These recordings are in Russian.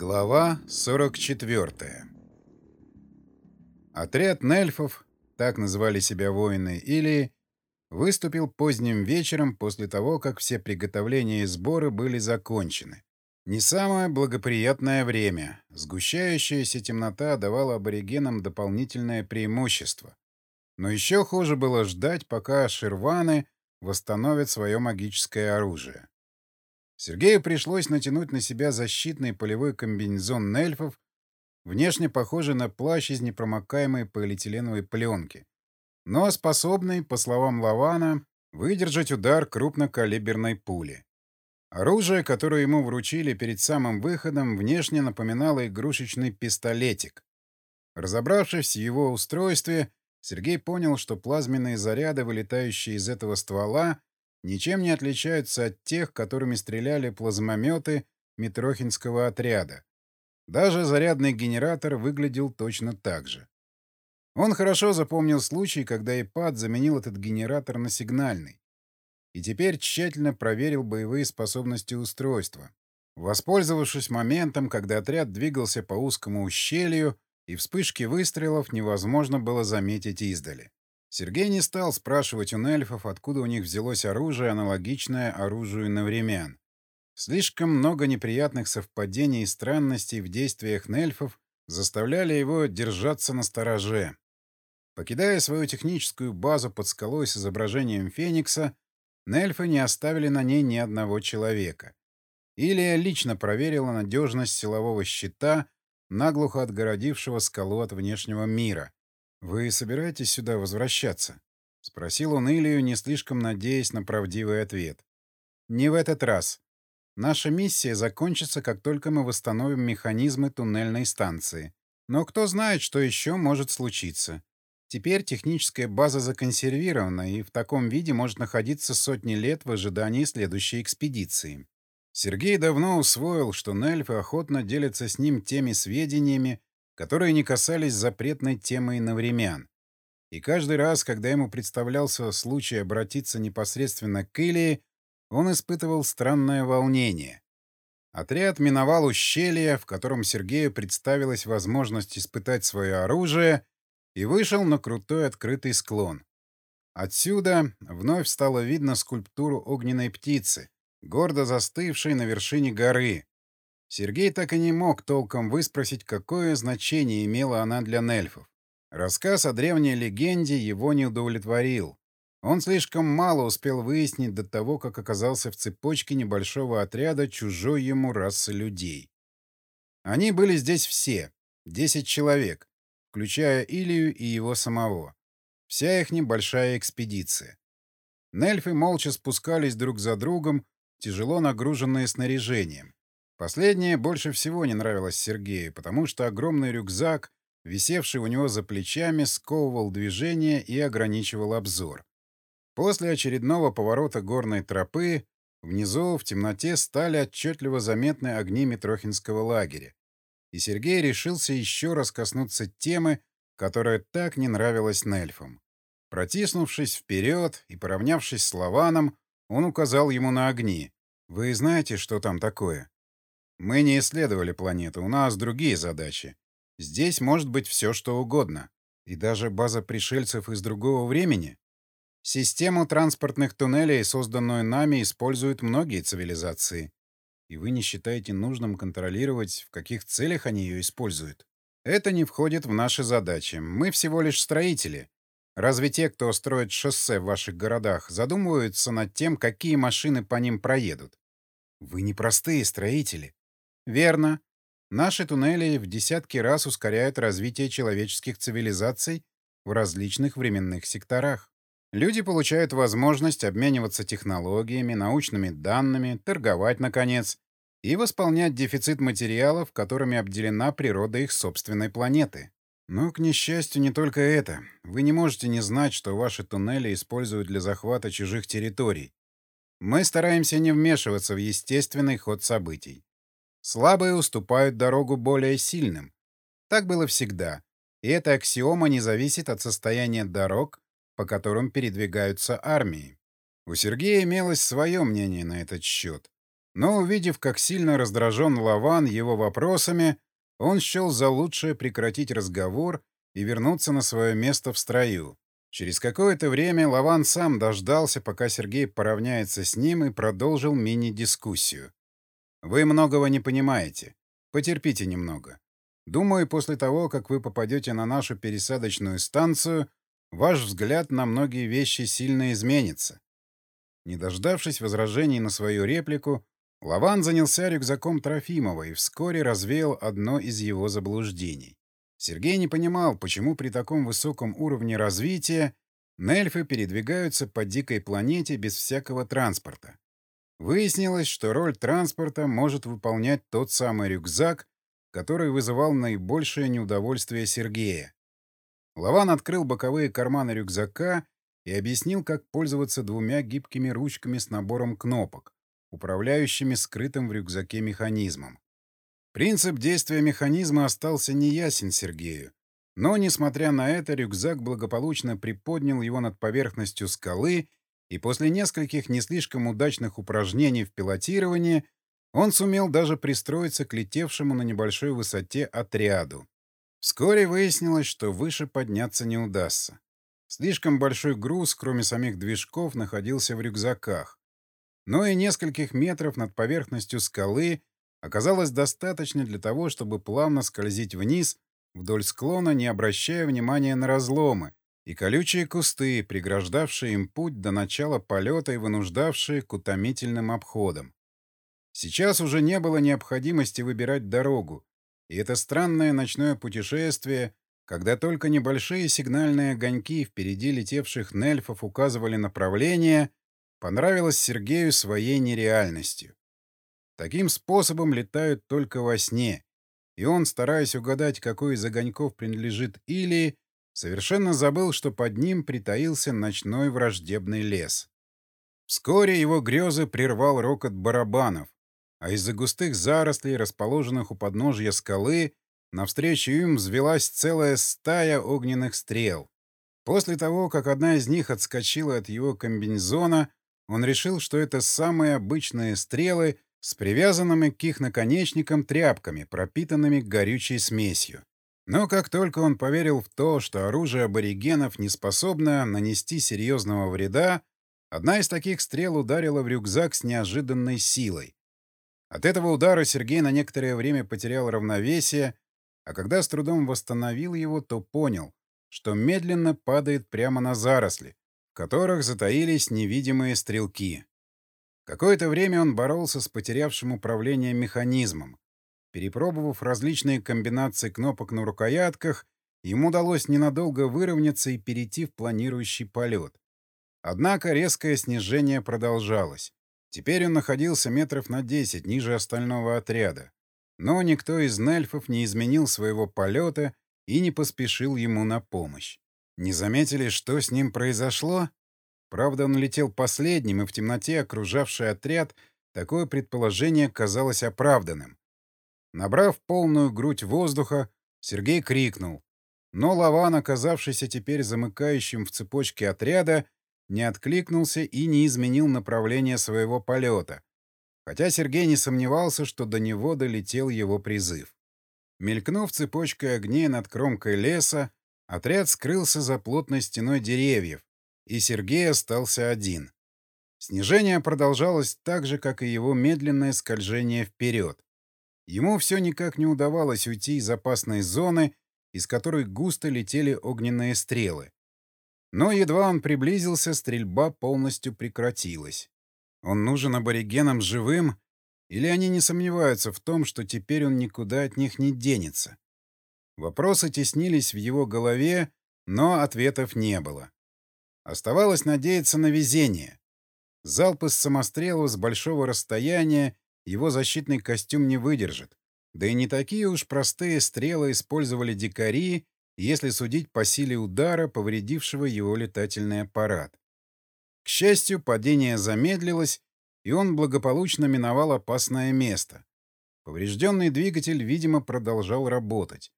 Глава 44 Отряд нельфов, так называли себя воины Илии, выступил поздним вечером после того, как все приготовления и сборы были закончены. Не самое благоприятное время. Сгущающаяся темнота давала аборигенам дополнительное преимущество. Но еще хуже было ждать, пока ширваны восстановят свое магическое оружие. Сергею пришлось натянуть на себя защитный полевой комбинезон нельфов, внешне похожий на плащ из непромокаемой полиэтиленовой пленки, но способный, по словам Лавана, выдержать удар крупнокалиберной пули. Оружие, которое ему вручили перед самым выходом, внешне напоминало игрушечный пистолетик. Разобравшись в его устройстве, Сергей понял, что плазменные заряды, вылетающие из этого ствола, ничем не отличаются от тех, которыми стреляли плазмометы Митрохинского отряда. Даже зарядный генератор выглядел точно так же. Он хорошо запомнил случай, когда ИПАД заменил этот генератор на сигнальный. И теперь тщательно проверил боевые способности устройства. Воспользовавшись моментом, когда отряд двигался по узкому ущелью, и вспышки выстрелов невозможно было заметить издали. Сергей не стал спрашивать у нельфов, откуда у них взялось оружие, аналогичное оружию навремян. Слишком много неприятных совпадений и странностей в действиях нельфов заставляли его держаться на стороже. Покидая свою техническую базу под скалой с изображением Феникса, нельфы не оставили на ней ни одного человека. Илия лично проверила надежность силового щита, наглухо отгородившего скалу от внешнего мира — «Вы собираетесь сюда возвращаться?» — спросил он Илью, не слишком надеясь на правдивый ответ. «Не в этот раз. Наша миссия закончится, как только мы восстановим механизмы туннельной станции. Но кто знает, что еще может случиться. Теперь техническая база законсервирована и в таком виде может находиться сотни лет в ожидании следующей экспедиции. Сергей давно усвоил, что Нельфы охотно делятся с ним теми сведениями, которые не касались запретной темы иновремян. И каждый раз, когда ему представлялся случай обратиться непосредственно к Илии, он испытывал странное волнение. Отряд миновал ущелье, в котором Сергею представилась возможность испытать свое оружие, и вышел на крутой открытый склон. Отсюда вновь стало видно скульптуру огненной птицы, гордо застывшей на вершине горы, Сергей так и не мог толком выспросить, какое значение имела она для нельфов. Рассказ о древней легенде его не удовлетворил. Он слишком мало успел выяснить до того, как оказался в цепочке небольшого отряда чужой ему расы людей. Они были здесь все, десять человек, включая Илью и его самого. Вся их небольшая экспедиция. Нельфы молча спускались друг за другом, тяжело нагруженные снаряжением. Последнее больше всего не нравилось Сергею, потому что огромный рюкзак, висевший у него за плечами, сковывал движение и ограничивал обзор. После очередного поворота горной тропы внизу в темноте стали отчетливо заметны огни Митрохинского лагеря. И Сергей решился еще раз коснуться темы, которая так не нравилась Нельфам. Протиснувшись вперед и поравнявшись с Лаваном, он указал ему на огни. «Вы знаете, что там такое?» Мы не исследовали планету, у нас другие задачи. Здесь может быть все, что угодно. И даже база пришельцев из другого времени. Систему транспортных туннелей, созданную нами, используют многие цивилизации. И вы не считаете нужным контролировать, в каких целях они ее используют? Это не входит в наши задачи. Мы всего лишь строители. Разве те, кто строит шоссе в ваших городах, задумываются над тем, какие машины по ним проедут? Вы не простые строители. Верно. Наши туннели в десятки раз ускоряют развитие человеческих цивилизаций в различных временных секторах. Люди получают возможность обмениваться технологиями, научными данными, торговать, наконец, и восполнять дефицит материалов, которыми обделена природа их собственной планеты. Но, к несчастью, не только это. Вы не можете не знать, что ваши туннели используют для захвата чужих территорий. Мы стараемся не вмешиваться в естественный ход событий. Слабые уступают дорогу более сильным. Так было всегда. И эта аксиома не зависит от состояния дорог, по которым передвигаются армии. У Сергея имелось свое мнение на этот счет. Но, увидев, как сильно раздражен Лаван его вопросами, он счел за лучшее прекратить разговор и вернуться на свое место в строю. Через какое-то время Лаван сам дождался, пока Сергей поравняется с ним и продолжил мини-дискуссию. «Вы многого не понимаете. Потерпите немного. Думаю, после того, как вы попадете на нашу пересадочную станцию, ваш взгляд на многие вещи сильно изменится». Не дождавшись возражений на свою реплику, Лаван занялся рюкзаком Трофимова и вскоре развеял одно из его заблуждений. Сергей не понимал, почему при таком высоком уровне развития нельфы передвигаются по дикой планете без всякого транспорта. Выяснилось, что роль транспорта может выполнять тот самый рюкзак, который вызывал наибольшее неудовольствие Сергея. Лаван открыл боковые карманы рюкзака и объяснил, как пользоваться двумя гибкими ручками с набором кнопок, управляющими скрытым в рюкзаке механизмом. Принцип действия механизма остался неясен Сергею. Но, несмотря на это, рюкзак благополучно приподнял его над поверхностью скалы, и после нескольких не слишком удачных упражнений в пилотировании он сумел даже пристроиться к летевшему на небольшой высоте отряду. Вскоре выяснилось, что выше подняться не удастся. Слишком большой груз, кроме самих движков, находился в рюкзаках. Но и нескольких метров над поверхностью скалы оказалось достаточно для того, чтобы плавно скользить вниз вдоль склона, не обращая внимания на разломы и колючие кусты, преграждавшие им путь до начала полета и вынуждавшие к утомительным обходам. Сейчас уже не было необходимости выбирать дорогу, и это странное ночное путешествие, когда только небольшие сигнальные огоньки впереди летевших нельфов указывали направление, понравилось Сергею своей нереальностью. Таким способом летают только во сне, и он, стараясь угадать, какой из огоньков принадлежит Илии, совершенно забыл, что под ним притаился ночной враждебный лес. Вскоре его грезы прервал рокот барабанов, а из-за густых зарослей, расположенных у подножья скалы, навстречу им взвелась целая стая огненных стрел. После того, как одна из них отскочила от его комбинезона, он решил, что это самые обычные стрелы, с привязанными к их наконечникам тряпками, пропитанными горючей смесью. Но как только он поверил в то, что оружие аборигенов не способно нанести серьезного вреда, одна из таких стрел ударила в рюкзак с неожиданной силой. От этого удара Сергей на некоторое время потерял равновесие, а когда с трудом восстановил его, то понял, что медленно падает прямо на заросли, в которых затаились невидимые стрелки. Какое-то время он боролся с потерявшим управление механизмом. Перепробовав различные комбинации кнопок на рукоятках, ему удалось ненадолго выровняться и перейти в планирующий полет. Однако резкое снижение продолжалось. Теперь он находился метров на 10 ниже остального отряда. Но никто из нельфов не изменил своего полета и не поспешил ему на помощь. Не заметили, что с ним произошло? Правда, он летел последним, и в темноте окружавший отряд такое предположение казалось оправданным. Набрав полную грудь воздуха, Сергей крикнул. Но Лаван, оказавшийся теперь замыкающим в цепочке отряда, не откликнулся и не изменил направление своего полета, хотя Сергей не сомневался, что до него долетел его призыв. Мелькнув цепочкой огней над кромкой леса, отряд скрылся за плотной стеной деревьев, и Сергей остался один. Снижение продолжалось так же, как и его медленное скольжение вперед. Ему все никак не удавалось уйти из опасной зоны, из которой густо летели огненные стрелы. Но едва он приблизился, стрельба полностью прекратилась. Он нужен аборигенам живым, или они не сомневаются в том, что теперь он никуда от них не денется? Вопросы теснились в его голове, но ответов не было. Оставалось надеяться на везение. Залп из самострелов с большого расстояния его защитный костюм не выдержит. Да и не такие уж простые стрелы использовали дикари, если судить по силе удара, повредившего его летательный аппарат. К счастью, падение замедлилось, и он благополучно миновал опасное место. Поврежденный двигатель, видимо, продолжал работать.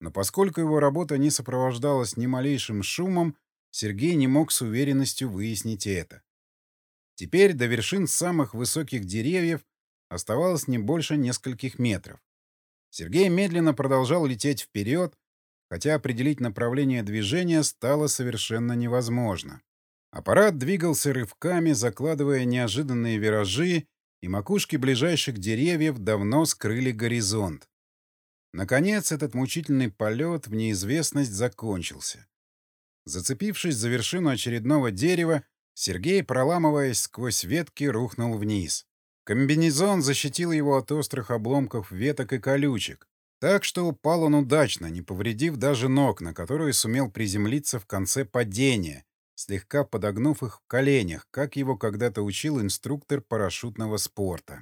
Но поскольку его работа не сопровождалась ни малейшим шумом, Сергей не мог с уверенностью выяснить это. Теперь до вершин самых высоких деревьев оставалось не больше нескольких метров. Сергей медленно продолжал лететь вперед, хотя определить направление движения стало совершенно невозможно. Аппарат двигался рывками, закладывая неожиданные виражи, и макушки ближайших деревьев давно скрыли горизонт. Наконец, этот мучительный полет в неизвестность закончился. Зацепившись за вершину очередного дерева, Сергей, проламываясь сквозь ветки, рухнул вниз. Комбинезон защитил его от острых обломков веток и колючек, так что упал он удачно, не повредив даже ног, на которые сумел приземлиться в конце падения, слегка подогнув их в коленях, как его когда-то учил инструктор парашютного спорта.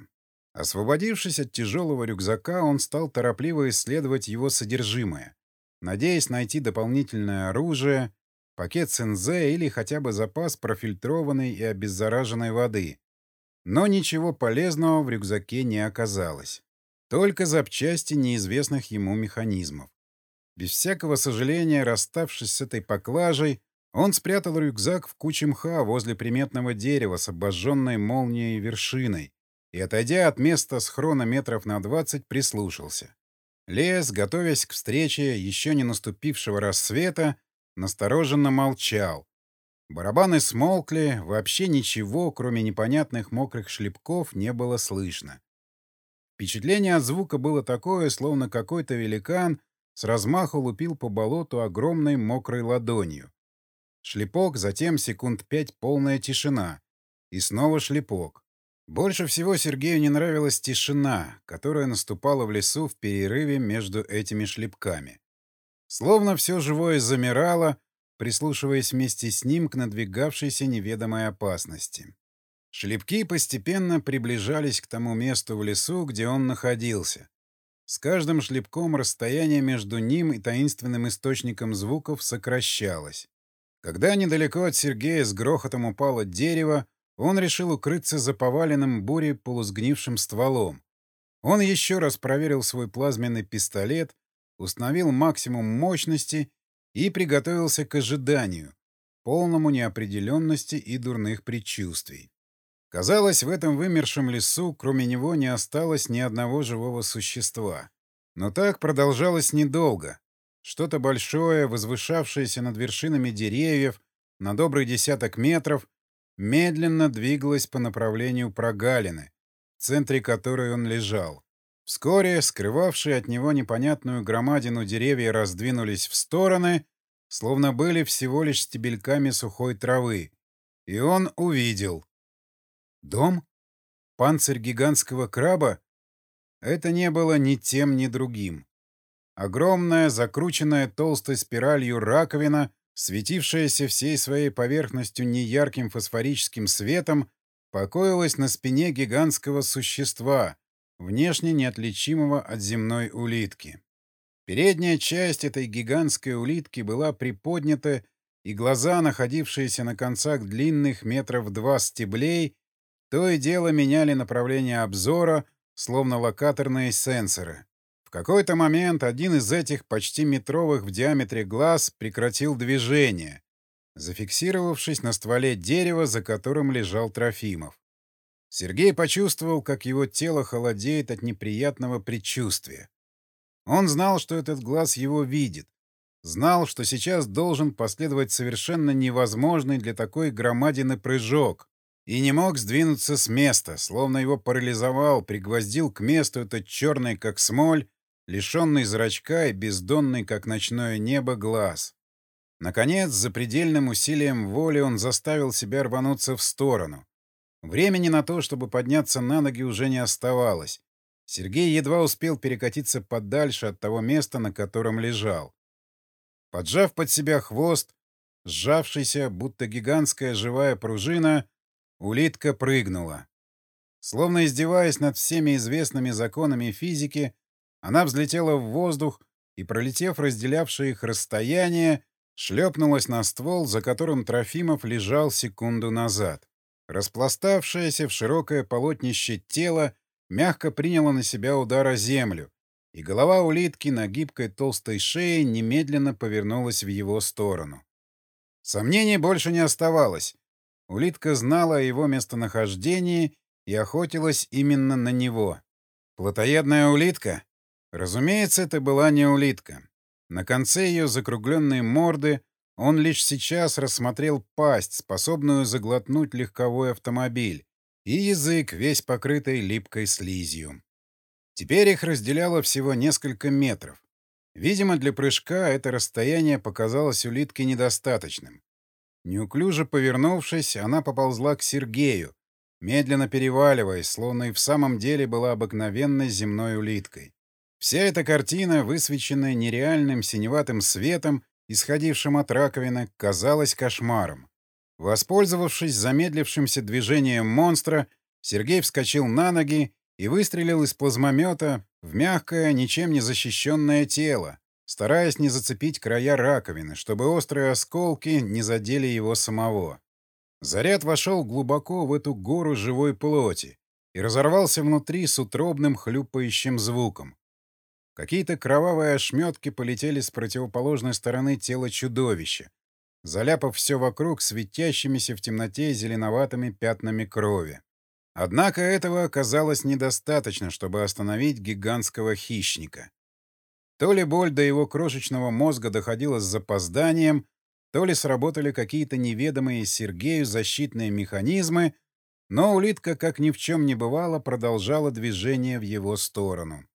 Освободившись от тяжелого рюкзака, он стал торопливо исследовать его содержимое, надеясь найти дополнительное оружие, пакет СНЗ или хотя бы запас профильтрованной и обеззараженной воды. Но ничего полезного в рюкзаке не оказалось. Только запчасти неизвестных ему механизмов. Без всякого сожаления, расставшись с этой поклажей, он спрятал рюкзак в куче мха возле приметного дерева с обожженной молнией вершиной и, отойдя от места схрона метров на двадцать, прислушался. Лес, готовясь к встрече еще не наступившего рассвета, настороженно молчал. Барабаны смолкли, вообще ничего, кроме непонятных мокрых шлепков, не было слышно. Впечатление от звука было такое, словно какой-то великан с размаху лупил по болоту огромной мокрой ладонью. Шлепок, затем секунд пять полная тишина. И снова шлепок. Больше всего Сергею не нравилась тишина, которая наступала в лесу в перерыве между этими шлепками. Словно все живое замирало, прислушиваясь вместе с ним к надвигавшейся неведомой опасности. Шлепки постепенно приближались к тому месту в лесу, где он находился. С каждым шлепком расстояние между ним и таинственным источником звуков сокращалось. Когда недалеко от Сергея с грохотом упало дерево, он решил укрыться за поваленным бурей полусгнившим стволом. Он еще раз проверил свой плазменный пистолет установил максимум мощности и приготовился к ожиданию, полному неопределенности и дурных предчувствий. Казалось, в этом вымершем лесу кроме него не осталось ни одного живого существа. Но так продолжалось недолго. Что-то большое, возвышавшееся над вершинами деревьев на добрый десяток метров, медленно двигалось по направлению прогалины, в центре которой он лежал. Вскоре скрывавшие от него непонятную громадину деревья раздвинулись в стороны, словно были всего лишь стебельками сухой травы. И он увидел. Дом? Панцирь гигантского краба? Это не было ни тем, ни другим. Огромная, закрученная толстой спиралью раковина, светившаяся всей своей поверхностью неярким фосфорическим светом, покоилась на спине гигантского существа — внешне неотличимого от земной улитки. Передняя часть этой гигантской улитки была приподнята, и глаза, находившиеся на концах длинных метров два стеблей, то и дело меняли направление обзора, словно локаторные сенсоры. В какой-то момент один из этих почти метровых в диаметре глаз прекратил движение, зафиксировавшись на стволе дерева, за которым лежал Трофимов. Сергей почувствовал, как его тело холодеет от неприятного предчувствия. Он знал, что этот глаз его видит. Знал, что сейчас должен последовать совершенно невозможный для такой громадины прыжок. И не мог сдвинуться с места, словно его парализовал, пригвоздил к месту этот черный, как смоль, лишенный зрачка и бездонный, как ночное небо, глаз. Наконец, за предельным усилием воли он заставил себя рвануться в сторону. Времени на то, чтобы подняться на ноги, уже не оставалось. Сергей едва успел перекатиться подальше от того места, на котором лежал. Поджав под себя хвост, сжавшийся, будто гигантская живая пружина, улитка прыгнула. Словно издеваясь над всеми известными законами физики, она взлетела в воздух и, пролетев разделявшее их расстояние, шлепнулась на ствол, за которым Трофимов лежал секунду назад. Распластавшееся в широкое полотнище тело мягко приняло на себя удар о землю, и голова улитки на гибкой толстой шее немедленно повернулась в его сторону. Сомнений больше не оставалось. Улитка знала о его местонахождении и охотилась именно на него. Плотоядная улитка? Разумеется, это была не улитка. На конце ее закругленной морды он лишь сейчас рассмотрел пасть, способную заглотнуть легковой автомобиль, и язык, весь покрытый липкой слизью. Теперь их разделяло всего несколько метров. Видимо, для прыжка это расстояние показалось улитке недостаточным. Неуклюже повернувшись, она поползла к Сергею, медленно переваливаясь, словно и в самом деле была обыкновенной земной улиткой. Вся эта картина, высвеченная нереальным синеватым светом, исходившим от раковины, казалась кошмаром. Воспользовавшись замедлившимся движением монстра, Сергей вскочил на ноги и выстрелил из плазмомета в мягкое, ничем не защищенное тело, стараясь не зацепить края раковины, чтобы острые осколки не задели его самого. Заряд вошел глубоко в эту гору живой плоти и разорвался внутри с утробным хлюпающим звуком. Какие-то кровавые ошметки полетели с противоположной стороны тела чудовища, заляпав все вокруг светящимися в темноте зеленоватыми пятнами крови. Однако этого оказалось недостаточно, чтобы остановить гигантского хищника. То ли боль до его крошечного мозга доходила с запозданием, то ли сработали какие-то неведомые Сергею защитные механизмы, но улитка, как ни в чем не бывало, продолжала движение в его сторону.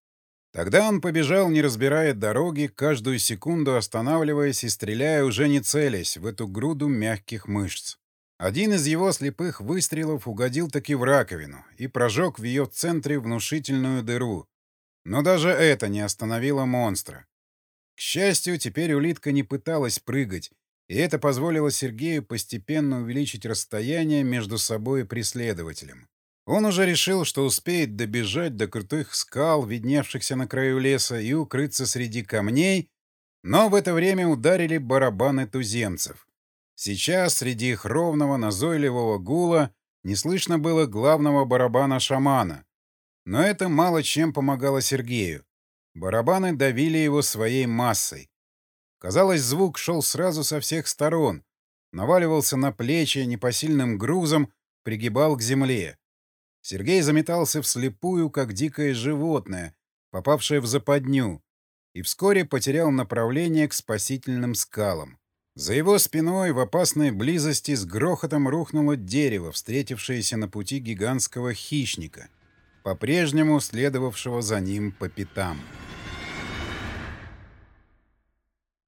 Тогда он побежал, не разбирая дороги, каждую секунду останавливаясь и стреляя, уже не целясь, в эту груду мягких мышц. Один из его слепых выстрелов угодил таки в раковину и прожег в ее центре внушительную дыру. Но даже это не остановило монстра. К счастью, теперь улитка не пыталась прыгать, и это позволило Сергею постепенно увеличить расстояние между собой и преследователем. Он уже решил, что успеет добежать до крутых скал, видневшихся на краю леса, и укрыться среди камней, но в это время ударили барабаны туземцев. Сейчас среди их ровного, назойливого гула не слышно было главного барабана шамана. Но это мало чем помогало Сергею. Барабаны давили его своей массой. Казалось, звук шел сразу со всех сторон, наваливался на плечи непосильным грузом, пригибал к земле. Сергей заметался вслепую, как дикое животное, попавшее в западню, и вскоре потерял направление к спасительным скалам. За его спиной в опасной близости с грохотом рухнуло дерево, встретившееся на пути гигантского хищника, по-прежнему следовавшего за ним по пятам.